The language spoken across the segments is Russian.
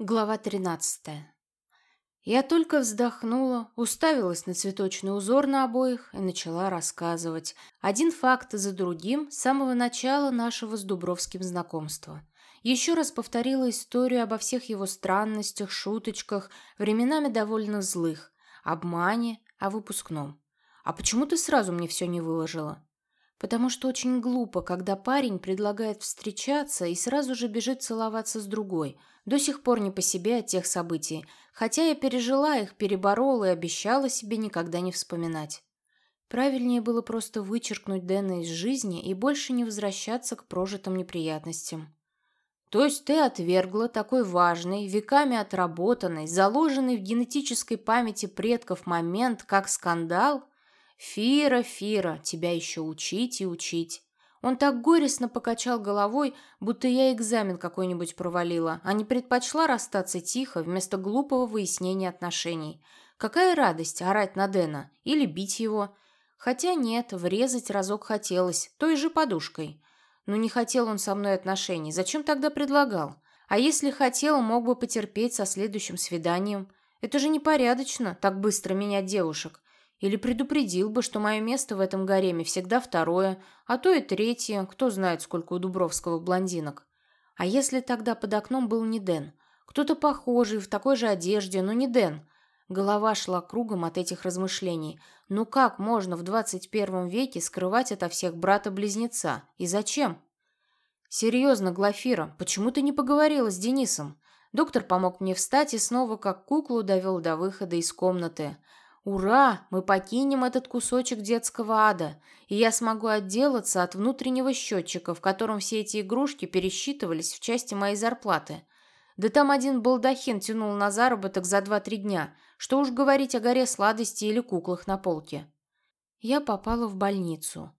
Глава 13. Я только вздохнула, уставилась на цветочный узор на обоих и начала рассказывать. Один факт за другим с самого начала нашего с Дубровским знакомства. Еще раз повторила историю обо всех его странностях, шуточках, временами довольно злых, обмане, о выпускном. «А почему ты сразу мне все не выложила?» Потому что очень глупо, когда парень предлагает встречаться и сразу же бежит целоваться с другой. До сих пор не по себе от тех событий, хотя я пережила их, переборола и обещала себе никогда не вспоминать. Правильнее было просто вычеркнуть Дэна из жизни и больше не возвращаться к прожитым неприятностям. То есть ты отвергла такой важный, веками отработанный, заложенный в генетической памяти предков момент, как скандал – «Фира, Фира, тебя еще учить и учить». Он так горестно покачал головой, будто я экзамен какой-нибудь провалила, а не предпочла расстаться тихо вместо глупого выяснения отношений. Какая радость орать на Дэна или бить его. Хотя нет, врезать разок хотелось, той же подушкой. Но не хотел он со мной отношений, зачем тогда предлагал? А если хотел, мог бы потерпеть со следующим свиданием. Это же непорядочно, так быстро менять девушек. Или предупредил бы, что мое место в этом гареме всегда второе, а то и третье, кто знает, сколько у Дубровского блондинок. А если тогда под окном был не Дэн? Кто-то похожий, в такой же одежде, но не Дэн. Голова шла кругом от этих размышлений. Ну как можно в 21 веке скрывать ото всех брата-близнеца? И зачем? Серьезно, Глафира, почему ты не поговорила с Денисом? Доктор помог мне встать и снова как куклу довел до выхода из комнаты. Ура! Мы покинем этот кусочек детского ада, и я смогу отделаться от внутреннего счетчика, в котором все эти игрушки пересчитывались в части моей зарплаты. Да там один балдахин тянул на заработок за два-три дня. Что уж говорить о горе сладостей или куклах на полке. Я попала в больницу.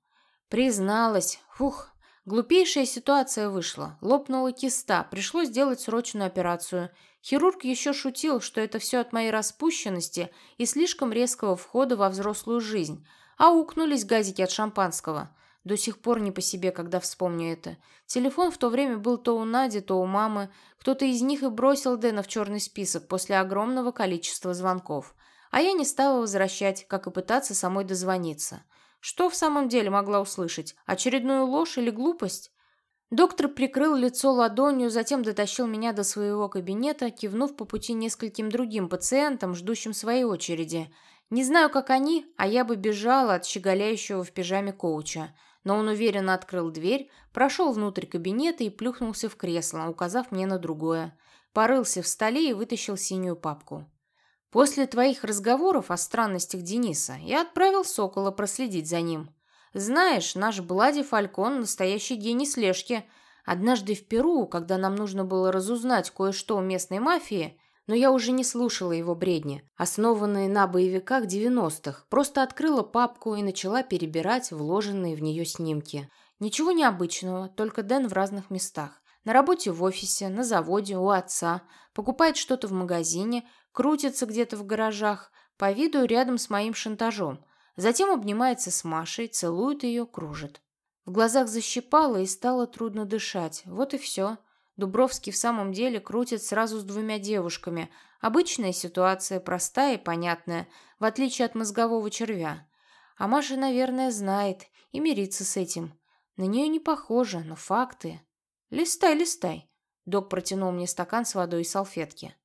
Призналась. Фух, глупейшая ситуация вышла. Лопнула киста, пришлось сделать срочную операцию – Хирург еще шутил, что это все от моей распущенности и слишком резкого входа во взрослую жизнь, а укнулись газики от шампанского. До сих пор не по себе, когда вспомню это. Телефон в то время был то у Нади, то у мамы. Кто-то из них и бросил Дэна в черный список после огромного количества звонков. А я не стала возвращать, как и пытаться самой дозвониться. Что в самом деле могла услышать? Очередную ложь или глупость? Доктор прикрыл лицо ладонью, затем дотащил меня до своего кабинета, кивнув по пути нескольким другим пациентам, ждущим своей очереди. Не знаю, как они, а я бы бежала от щеголяющего в пижаме коуча. Но он уверенно открыл дверь, прошел внутрь кабинета и плюхнулся в кресло, указав мне на другое. Порылся в столе и вытащил синюю папку. «После твоих разговоров о странностях Дениса я отправил Сокола проследить за ним. Знаешь, наш Блади Фалькон – настоящий гений слежки. Однажды в Перу, когда нам нужно было разузнать кое-что у местной мафии, но я уже не слушала его бредни, основанные на боевиках 90-х, просто открыла папку и начала перебирать вложенные в нее снимки. Ничего необычного, только Дэн в разных местах. На работе в офисе, на заводе, у отца, покупает что-то в магазине, крутится где-то в гаражах, по виду рядом с моим шантажом – Затем обнимается с Машей, целует ее, кружит. В глазах защипало и стало трудно дышать. Вот и все. Дубровский в самом деле крутит сразу с двумя девушками. Обычная ситуация, простая и понятная, в отличие от мозгового червя. А Маша, наверное, знает и мирится с этим. На нее не похоже, но факты. «Листай, листай!» Док протянул мне стакан с водой и салфетки.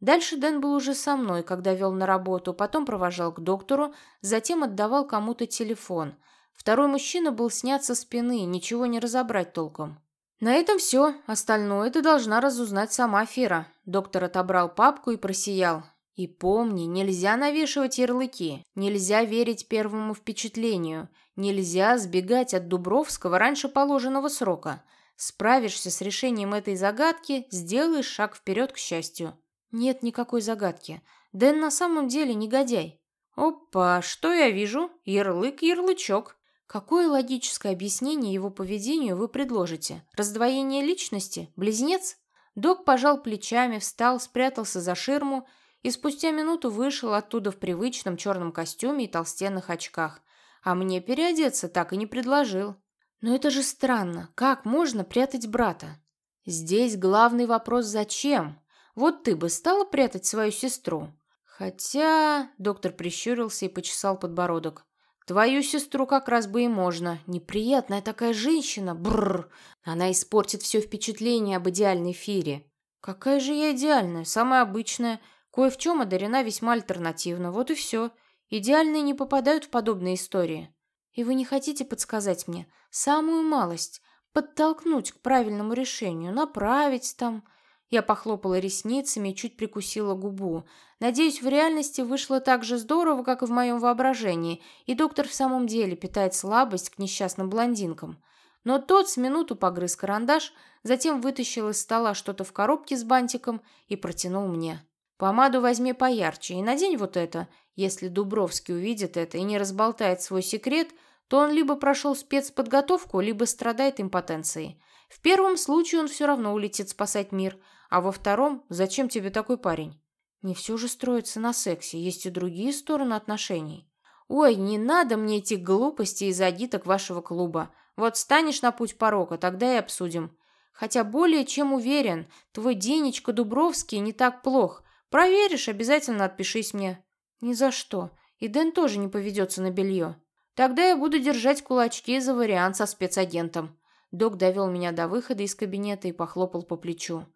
Дальше Дэн был уже со мной, когда вел на работу, потом провожал к доктору, затем отдавал кому-то телефон. Второй мужчина был снят со спины, ничего не разобрать толком. «На этом все. Остальное ты должна разузнать сама, Фира». Доктор отобрал папку и просиял. «И помни, нельзя навешивать ярлыки, нельзя верить первому впечатлению, нельзя сбегать от Дубровского раньше положенного срока. Справишься с решением этой загадки, сделаешь шаг вперед к счастью». Нет никакой загадки. Дэн на самом деле негодяй. Опа, что я вижу? Ярлык-ярлычок. Какое логическое объяснение его поведению вы предложите? Раздвоение личности? Близнец? Док пожал плечами, встал, спрятался за ширму и спустя минуту вышел оттуда в привычном черном костюме и толстенных очках. А мне переодеться так и не предложил. Но это же странно. Как можно прятать брата? Здесь главный вопрос «зачем?». Вот ты бы стала прятать свою сестру? Хотя... Доктор прищурился и почесал подбородок. Твою сестру как раз бы и можно. Неприятная такая женщина. Бррр. Она испортит все впечатление об идеальной Фире. Какая же я идеальная? Самая обычная. Кое в чем одарена весьма альтернативно. Вот и все. Идеальные не попадают в подобные истории. И вы не хотите подсказать мне самую малость, подтолкнуть к правильному решению, направить там... Я похлопала ресницами чуть прикусила губу. Надеюсь, в реальности вышло так же здорово, как и в моем воображении, и доктор в самом деле питает слабость к несчастным блондинкам. Но тот с минуту погрыз карандаш, затем вытащил из стола что-то в коробке с бантиком и протянул мне. «Помаду возьми поярче и надень вот это. Если Дубровский увидит это и не разболтает свой секрет, то он либо прошел спецподготовку, либо страдает импотенцией. В первом случае он все равно улетит спасать мир, а во втором «Зачем тебе такой парень?» Не все же строится на сексе, есть и другие стороны отношений. «Ой, не надо мне этих глупостей из агиток вашего клуба. Вот станешь на путь порока, тогда и обсудим. Хотя более чем уверен, твой Денечка Дубровский не так плох. Проверишь, обязательно отпишись мне». «Ни за что. И Дэн тоже не поведется на белье. Тогда я буду держать кулачки за вариант со спецагентом». Док довел меня до выхода из кабинета и похлопал по плечу.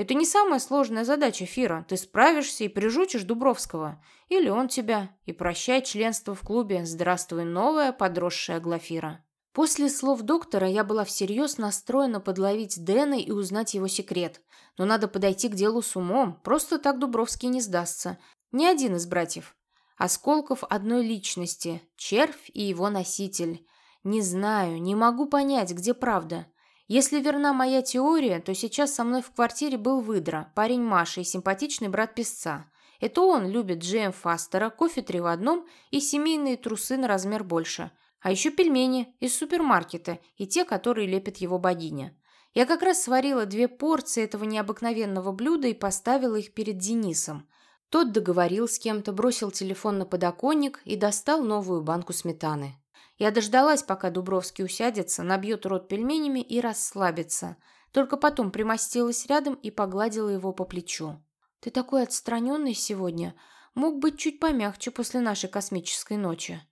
Это не самая сложная задача, Фира. Ты справишься и прижучишь Дубровского. Или он тебя. И прощай членство в клубе. Здравствуй, новая подросшая Глафира. После слов доктора я была всерьез настроена подловить Дэна и узнать его секрет. Но надо подойти к делу с умом. Просто так Дубровский не сдастся. Ни один из братьев. Осколков одной личности. Червь и его носитель. Не знаю, не могу понять, где правда. Если верна моя теория, то сейчас со мной в квартире был выдра, парень Маши и симпатичный брат песца. Это он любит Джейм Фастера, кофе три в одном и семейные трусы на размер больше. А еще пельмени из супермаркета и те, которые лепит его богиня. Я как раз сварила две порции этого необыкновенного блюда и поставила их перед Денисом. Тот договорил с кем-то, бросил телефон на подоконник и достал новую банку сметаны. Я дождалась, пока Дубровский усядется, набьет рот пельменями и расслабится. Только потом примостилась рядом и погладила его по плечу. «Ты такой отстраненный сегодня. Мог быть чуть помягче после нашей космической ночи».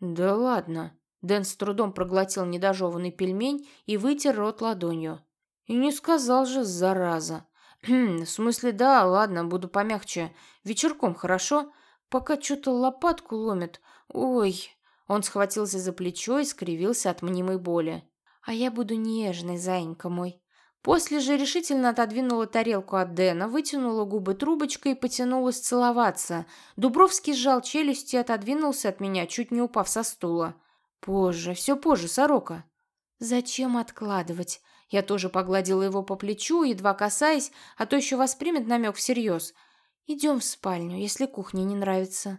«Да ладно». Дэн с трудом проглотил недожеванный пельмень и вытер рот ладонью. «И не сказал же, зараза». «В смысле, да, ладно, буду помягче. Вечерком, хорошо? Пока что-то лопатку ломит. Ой...» Он схватился за плечо и скривился от мнимой боли. «А я буду нежной, зайенька мой». После же решительно отодвинула тарелку от Дэна, вытянула губы трубочкой и потянулась целоваться. Дубровский сжал челюсти и отодвинулся от меня, чуть не упав со стула. «Позже, все позже, сорока». «Зачем откладывать?» Я тоже погладила его по плечу, едва касаясь, а то еще воспримет намек всерьез. «Идем в спальню, если кухня не нравится».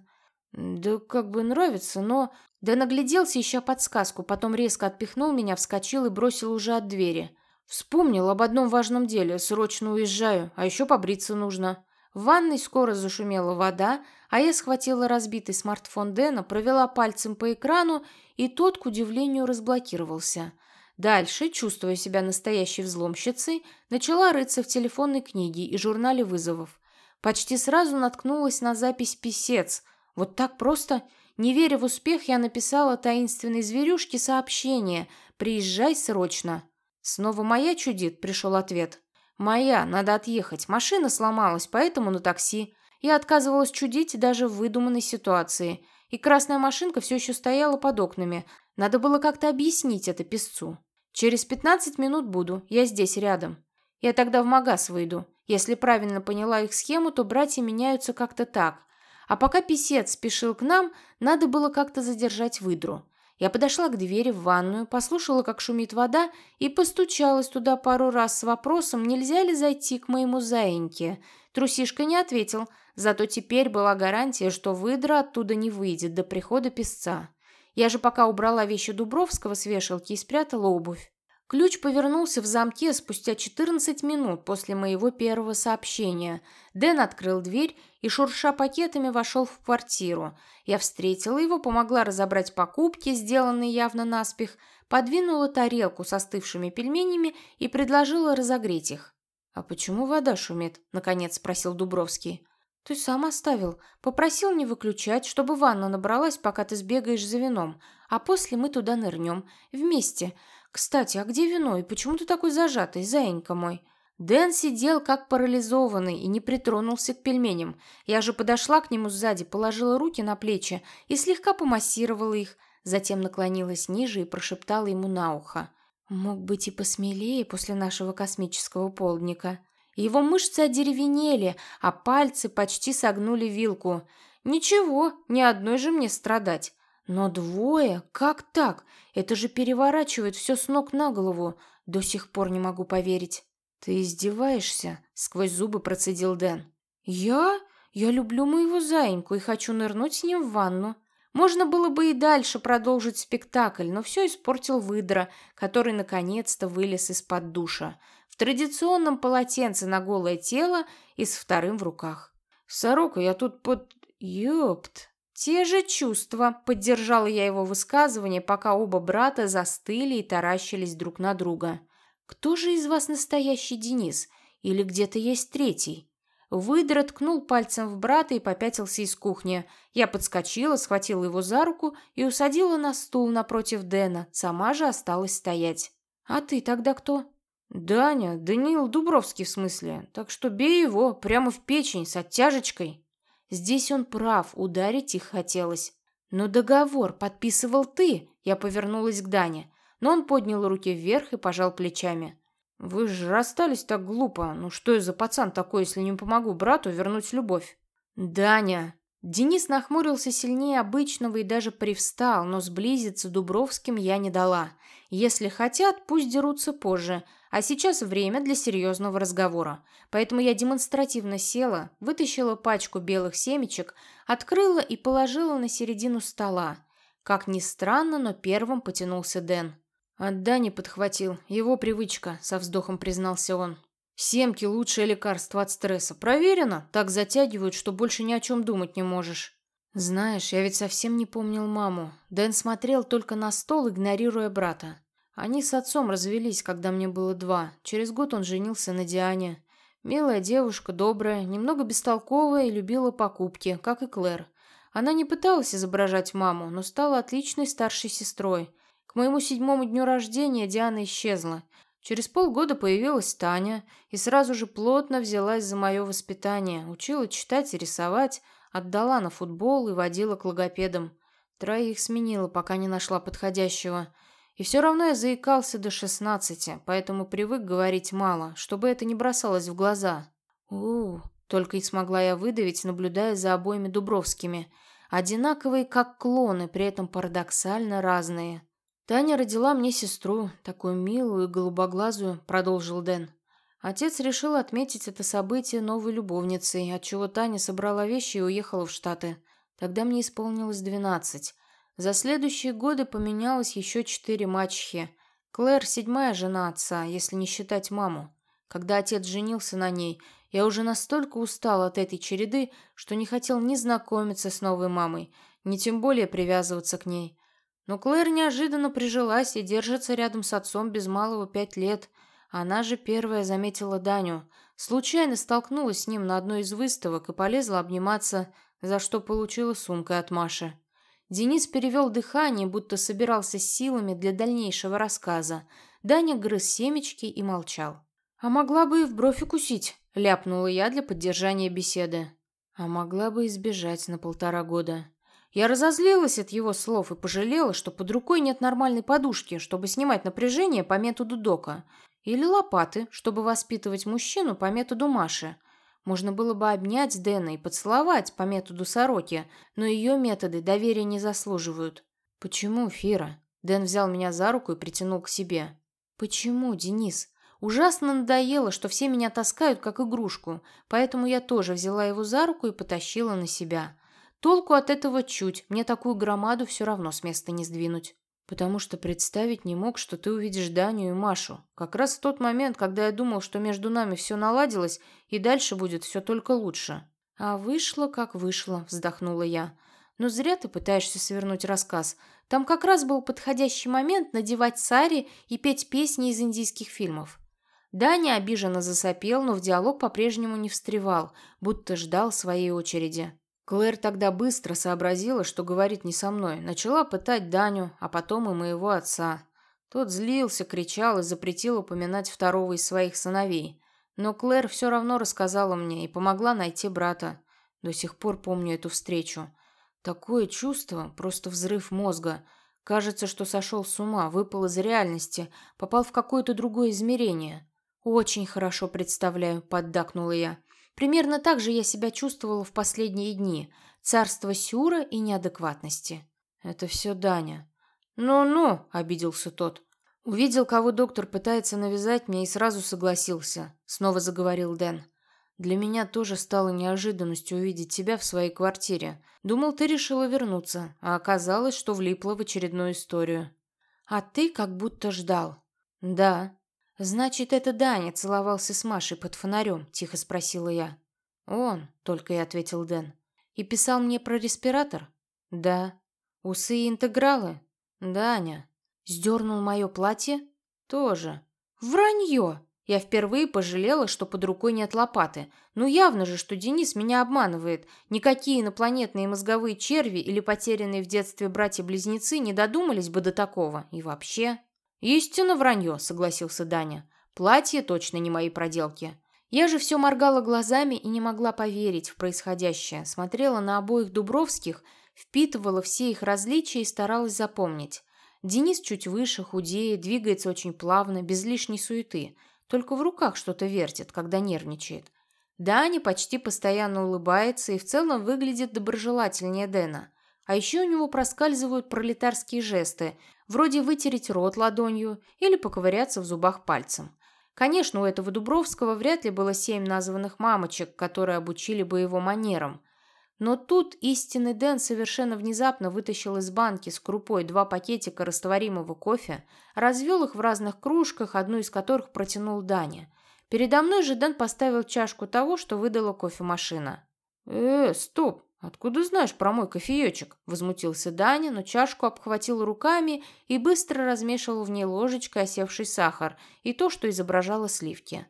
«Да как бы нравится, но...» Да нагляделся, ища подсказку, потом резко отпихнул меня, вскочил и бросил уже от двери. Вспомнил об одном важном деле. Срочно уезжаю, а еще побриться нужно. В ванной скоро зашумела вода, а я схватила разбитый смартфон Дэна, провела пальцем по экрану, и тот, к удивлению, разблокировался. Дальше, чувствуя себя настоящей взломщицей, начала рыться в телефонной книге и журнале вызовов. Почти сразу наткнулась на запись «Писец», вот так просто, не веря в успех, я написала таинственной зверюшке сообщение «Приезжай срочно». «Снова моя чудит?» – пришел ответ. «Моя, надо отъехать. Машина сломалась, поэтому на такси». Я отказывалась чудить даже в выдуманной ситуации. И красная машинка все еще стояла под окнами. Надо было как-то объяснить это песцу. «Через пятнадцать минут буду. Я здесь, рядом. Я тогда в магаз выйду. Если правильно поняла их схему, то братья меняются как-то так. А пока писец спешил к нам, надо было как-то задержать выдру. Я подошла к двери в ванную, послушала, как шумит вода, и постучалась туда пару раз с вопросом, нельзя ли зайти к моему заиньке. Трусишка не ответил, зато теперь была гарантия, что выдра оттуда не выйдет до прихода песца. Я же пока убрала вещи Дубровского с вешалки и спрятала обувь. Ключ повернулся в замке спустя 14 минут после моего первого сообщения. Дэн открыл дверь и, шурша пакетами, вошел в квартиру. Я встретила его, помогла разобрать покупки, сделанные явно наспех, подвинула тарелку с остывшими пельменями и предложила разогреть их. «А почему вода шумит?» — наконец спросил Дубровский. «Ты сам оставил. Попросил не выключать, чтобы ванна набралась, пока ты сбегаешь за вином. А после мы туда нырнем. Вместе. Кстати, а где вино и почему ты такой зажатый, заинька мой?» Дэн сидел как парализованный и не притронулся к пельменям. Я же подошла к нему сзади, положила руки на плечи и слегка помассировала их, затем наклонилась ниже и прошептала ему на ухо. Мог быть и посмелее после нашего космического полдника. Его мышцы одеревенели, а пальцы почти согнули вилку. Ничего, ни одной же мне страдать. Но двое? Как так? Это же переворачивает все с ног на голову. До сих пор не могу поверить. «Ты издеваешься?» — сквозь зубы процедил Дэн. «Я? Я люблю моего заиньку и хочу нырнуть с ним в ванну. Можно было бы и дальше продолжить спектакль, но все испортил выдра, который наконец-то вылез из-под душа. В традиционном полотенце на голое тело и с вторым в руках. «Сорока, я тут под... ёпт!» «Те же чувства», — поддержала я его высказывание, пока оба брата застыли и таращились друг на друга. «Кто же из вас настоящий Денис? Или где-то есть третий?» Выдра ткнул пальцем в брата и попятился из кухни. Я подскочила, схватила его за руку и усадила на стул напротив Дэна. Сама же осталась стоять. «А ты тогда кто?» «Даня, Даниил Дубровский в смысле. Так что бей его прямо в печень с оттяжечкой». Здесь он прав, ударить их хотелось. «Но договор подписывал ты», — я повернулась к Дане но он поднял руки вверх и пожал плечами. «Вы же расстались так глупо. Ну что я за пацан такой, если не помогу брату вернуть любовь?» «Даня!» Денис нахмурился сильнее обычного и даже привстал, но сблизиться Дубровским я не дала. Если хотят, пусть дерутся позже, а сейчас время для серьезного разговора. Поэтому я демонстративно села, вытащила пачку белых семечек, открыла и положила на середину стола. Как ни странно, но первым потянулся Дэн. От Дани подхватил. Его привычка, со вздохом признался он. Семки – лучшее лекарство от стресса. Проверено. Так затягивают, что больше ни о чем думать не можешь. Знаешь, я ведь совсем не помнил маму. Дэн смотрел только на стол, игнорируя брата. Они с отцом развелись, когда мне было два. Через год он женился на Диане. Милая девушка, добрая, немного бестолковая и любила покупки, как и Клэр. Она не пыталась изображать маму, но стала отличной старшей сестрой. К моему седьмому дню рождения Диана исчезла. Через полгода появилась Таня и сразу же плотно взялась за мое воспитание, учила читать и рисовать, отдала на футбол и водила к логопедам. Троих сменила, пока не нашла подходящего. И все равно я заикался до шестнадцати, поэтому привык говорить мало, чтобы это не бросалось в глаза. у только и смогла я выдавить, наблюдая за обоими Дубровскими. Одинаковые, как клоны, при этом парадоксально разные. «Таня родила мне сестру, такую милую и голубоглазую», — продолжил Дэн. Отец решил отметить это событие новой любовницей, отчего Таня собрала вещи и уехала в Штаты. Тогда мне исполнилось двенадцать. За следующие годы поменялось еще четыре мачехи. Клэр – седьмая жена отца, если не считать маму. Когда отец женился на ней, я уже настолько устал от этой череды, что не хотел ни знакомиться с новой мамой, ни тем более привязываться к ней. Но Клэр неожиданно прижилась и держится рядом с отцом без малого пять лет. Она же первая заметила Даню. Случайно столкнулась с ним на одной из выставок и полезла обниматься, за что получила сумкой от Маши. Денис перевел дыхание, будто собирался силами для дальнейшего рассказа. Даня грыз семечки и молчал. «А могла бы и в бровь укусить», — ляпнула я для поддержания беседы. «А могла бы избежать на полтора года». Я разозлилась от его слов и пожалела, что под рукой нет нормальной подушки, чтобы снимать напряжение по методу Дока, или лопаты, чтобы воспитывать мужчину по методу Маши. Можно было бы обнять Дэна и поцеловать по методу Сороки, но ее методы доверия не заслуживают. «Почему, Фира?» Дэн взял меня за руку и притянул к себе. «Почему, Денис?» Ужасно надоело, что все меня таскают как игрушку, поэтому я тоже взяла его за руку и потащила на себя. Толку от этого чуть, мне такую громаду все равно с места не сдвинуть. Потому что представить не мог, что ты увидишь Даню и Машу. Как раз в тот момент, когда я думал, что между нами все наладилось, и дальше будет все только лучше. А вышло, как вышло, вздохнула я. Но зря ты пытаешься свернуть рассказ. Там как раз был подходящий момент надевать сари и петь песни из индийских фильмов. Даня обиженно засопел, но в диалог по-прежнему не встревал, будто ждал своей очереди. Клэр тогда быстро сообразила, что говорит не со мной. Начала пытать Даню, а потом и моего отца. Тот злился, кричал и запретил упоминать второго из своих сыновей. Но Клэр все равно рассказала мне и помогла найти брата. До сих пор помню эту встречу. Такое чувство, просто взрыв мозга. Кажется, что сошел с ума, выпал из реальности, попал в какое-то другое измерение. «Очень хорошо представляю», — поддакнула я. «Примерно так же я себя чувствовала в последние дни. Царство сюра и неадекватности». «Это все Даня». «Ну-ну», — обиделся тот. «Увидел, кого доктор пытается навязать мне, и сразу согласился», — снова заговорил Дэн. «Для меня тоже стало неожиданностью увидеть тебя в своей квартире. Думал, ты решила вернуться, а оказалось, что влипла в очередную историю». «А ты как будто ждал». «Да», «Значит, это Даня целовался с Машей под фонарем?» – тихо спросила я. «Он», – только и ответил Дэн. «И писал мне про респиратор?» «Да». «Усы и интегралы?» «Даня». «Сдернул мое платье?» «Тоже». «Вранье!» Я впервые пожалела, что под рукой нет лопаты. Ну явно же, что Денис меня обманывает. Никакие инопланетные мозговые черви или потерянные в детстве братья-близнецы не додумались бы до такого. И вообще... «Истинно вранье», — согласился Даня. «Платье точно не мои проделки». Я же все моргала глазами и не могла поверить в происходящее. Смотрела на обоих Дубровских, впитывала все их различия и старалась запомнить. Денис чуть выше, худее, двигается очень плавно, без лишней суеты. Только в руках что-то вертит, когда нервничает. Даня почти постоянно улыбается и в целом выглядит доброжелательнее Дэна. А еще у него проскальзывают пролетарские жесты, вроде вытереть рот ладонью или поковыряться в зубах пальцем. Конечно, у этого Дубровского вряд ли было семь названных мамочек, которые обучили бы его манерам. Но тут истинный Дэн совершенно внезапно вытащил из банки с крупой два пакетика растворимого кофе, развел их в разных кружках, одну из которых протянул Даня. Передо мной же Дэн поставил чашку того, что выдала кофемашина. «Э, стоп! «Откуда знаешь про мой кофеечек?» – возмутился Даня, но чашку обхватил руками и быстро размешивал в ней ложечкой осевший сахар и то, что изображало сливки.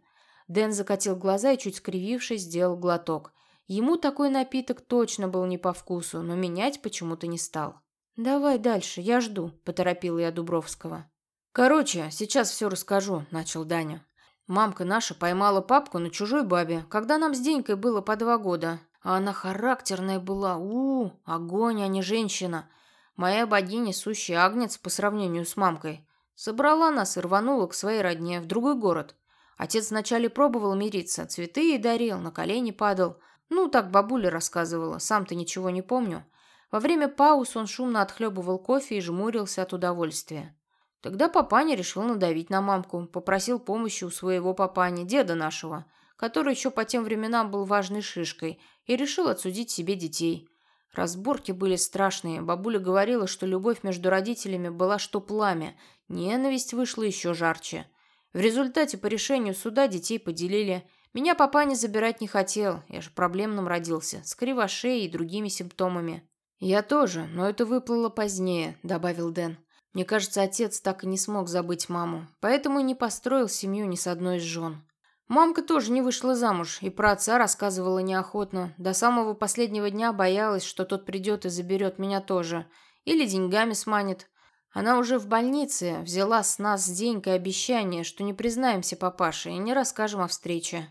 Дэн закатил глаза и, чуть скривившись, сделал глоток. Ему такой напиток точно был не по вкусу, но менять почему-то не стал. «Давай дальше, я жду», – поторопила я Дубровского. «Короче, сейчас все расскажу», – начал Даня. «Мамка наша поймала папку на чужой бабе, когда нам с Денькой было по два года. А она характерная была. у, огонь, а не женщина. Моя богиня сущий агнец по сравнению с мамкой. Собрала нас и рванула к своей родне в другой город. Отец вначале пробовал мириться, цветы ей дарил, на колени падал. Ну, так бабуля рассказывала, сам-то ничего не помню. Во время пауз он шумно отхлебывал кофе и жмурился от удовольствия. Тогда папаня решил надавить на мамку, попросил помощи у своего папани, деда нашего – который еще по тем временам был важной шишкой, и решил отсудить себе детей. Разборки были страшные. Бабуля говорила, что любовь между родителями была что пламя, ненависть вышла еще жарче. В результате по решению суда детей поделили. Меня папа не забирать не хотел, я же проблемным родился, с кривошеей и другими симптомами. «Я тоже, но это выплыло позднее», — добавил Дэн. «Мне кажется, отец так и не смог забыть маму, поэтому и не построил семью ни с одной из жен. Мамка тоже не вышла замуж, и про отца рассказывала неохотно. До самого последнего дня боялась, что тот придет и заберет меня тоже. Или деньгами сманит. Она уже в больнице взяла с нас с Денькой обещание, что не признаемся папаше и не расскажем о встрече.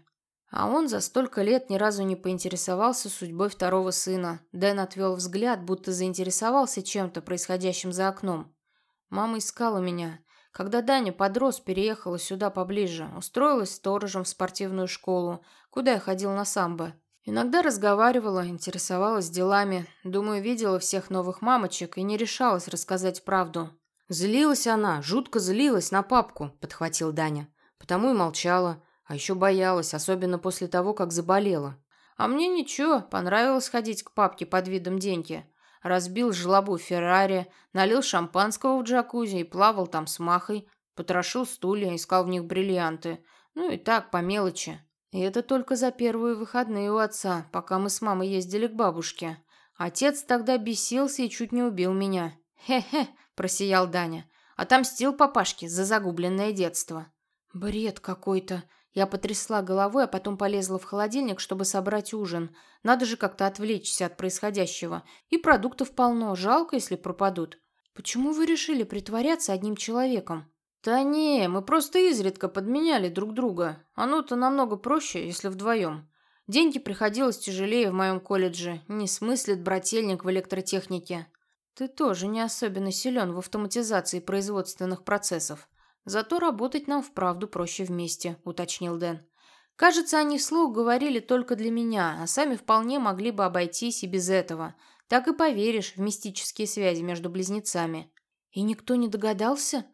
А он за столько лет ни разу не поинтересовался судьбой второго сына. Дэн отвел взгляд, будто заинтересовался чем-то, происходящим за окном. Мама искала меня. Когда Даня подрос, переехала сюда поближе, устроилась сторожем в спортивную школу, куда я ходил на самбо. Иногда разговаривала, интересовалась делами. Думаю, видела всех новых мамочек и не решалась рассказать правду. «Злилась она, жутко злилась на папку», – подхватил Даня. «Потому и молчала. А еще боялась, особенно после того, как заболела. А мне ничего, понравилось ходить к папке под видом деньги разбил жлобу Феррари, налил шампанского в джакузи и плавал там с Махой, потрошил стулья, искал в них бриллианты. Ну и так, по мелочи. И это только за первые выходные у отца, пока мы с мамой ездили к бабушке. Отец тогда бесился и чуть не убил меня. «Хе-хе», – просиял Даня. «Отомстил папашке за загубленное детство». Бред какой-то. Я потрясла головой, а потом полезла в холодильник, чтобы собрать ужин. Надо же как-то отвлечься от происходящего. И продуктов полно, жалко, если пропадут. Почему вы решили притворяться одним человеком? Да не, мы просто изредка подменяли друг друга. Оно-то намного проще, если вдвоем. Деньги приходилось тяжелее в моем колледже. Не смыслит брательник в электротехнике. Ты тоже не особенно силен в автоматизации производственных процессов. Зато работать нам вправду проще вместе, уточнил Дэн. Кажется, они вслух говорили только для меня, а сами вполне могли бы обойтись и без этого. Так и поверишь в мистические связи между близнецами. И никто не догадался?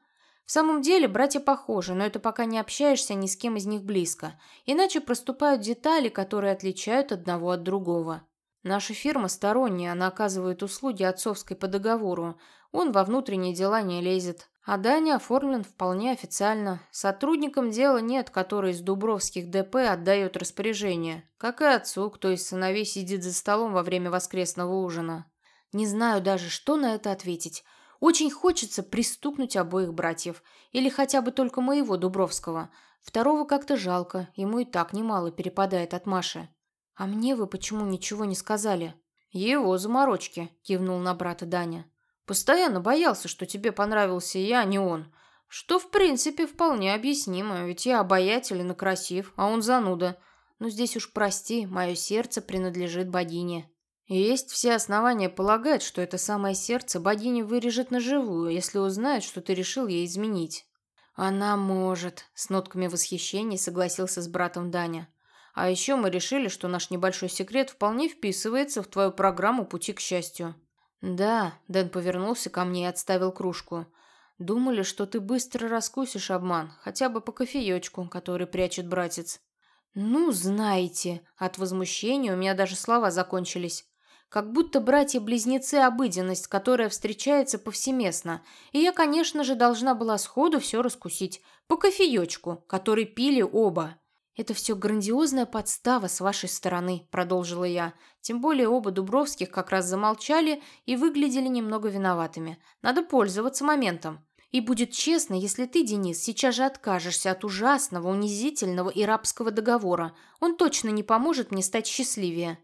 В самом деле, братья похожи, но это пока не общаешься ни с кем из них близко. Иначе проступают детали, которые отличают одного от другого. Наша фирма сторонняя, она оказывает услуги отцовской по договору. Он во внутренние дела не лезет. А Даня оформлен вполне официально. Сотрудникам дела нет, который из Дубровских ДП отдает распоряжение. Как и отцу, кто из сыновей сидит за столом во время воскресного ужина. Не знаю даже, что на это ответить. Очень хочется пристукнуть обоих братьев. Или хотя бы только моего Дубровского. Второго как-то жалко, ему и так немало перепадает от Маши. «А мне вы почему ничего не сказали?» «Его заморочки», – кивнул на брата Даня. Постоянно боялся, что тебе понравился я, а не он. Что, в принципе, вполне объяснимо, ведь я обаятелен и красив, а он зануда. Но здесь уж прости, мое сердце принадлежит богине. И есть все основания полагать, что это самое сердце богиня вырежет наживую, если узнает, что ты решил ей изменить. Она может, с нотками восхищения согласился с братом Даня. А еще мы решили, что наш небольшой секрет вполне вписывается в твою программу «Пути к счастью». «Да», — Дэн повернулся ко мне и отставил кружку. «Думали, что ты быстро раскусишь обман, хотя бы по кофеечку, который прячет братец». «Ну, знаете», — от возмущения у меня даже слова закончились. Как будто братья-близнецы – обыденность, которая встречается повсеместно. И я, конечно же, должна была сходу все раскусить. По кофеечку, который пили оба. «Это все грандиозная подстава с вашей стороны», – продолжила я. Тем более оба Дубровских как раз замолчали и выглядели немного виноватыми. Надо пользоваться моментом. И будет честно, если ты, Денис, сейчас же откажешься от ужасного, унизительного и рабского договора. Он точно не поможет мне стать счастливее.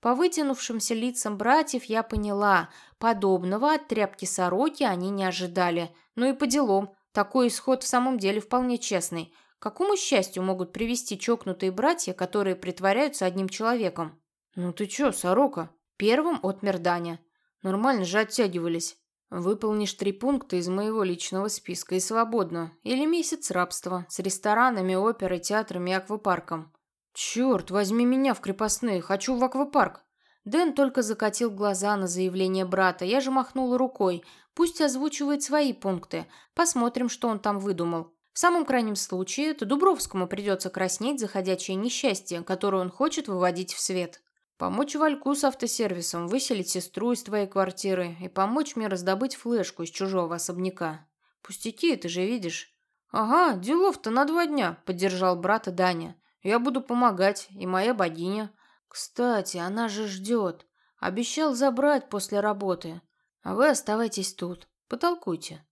По вытянувшимся лицам братьев я поняла, подобного от тряпки сороки они не ожидали. Ну и по делам, такой исход в самом деле вполне честный – какому счастью могут привести чокнутые братья, которые притворяются одним человеком? Ну ты чё, сорока? Первым отмер Даня. Нормально же оттягивались. Выполнишь три пункта из моего личного списка и свободно. Или месяц рабства с ресторанами, оперой, театрами и аквапарком. Черт, возьми меня в крепостные, хочу в аквапарк. Дэн только закатил глаза на заявление брата. Я же махнула рукой. Пусть озвучивает свои пункты. Посмотрим, что он там выдумал. В самом крайнем случае, это Дубровскому придется краснеть за ходячее несчастье, которое он хочет выводить в свет. Помочь Вальку с автосервисом, выселить сестру из твоей квартиры и помочь мне раздобыть флешку из чужого особняка. Пустяки, ты же видишь. Ага, делов-то на два дня, поддержал брата Даня. Я буду помогать, и моя богиня. Кстати, она же ждет. Обещал забрать после работы. А вы оставайтесь тут, потолкуйте.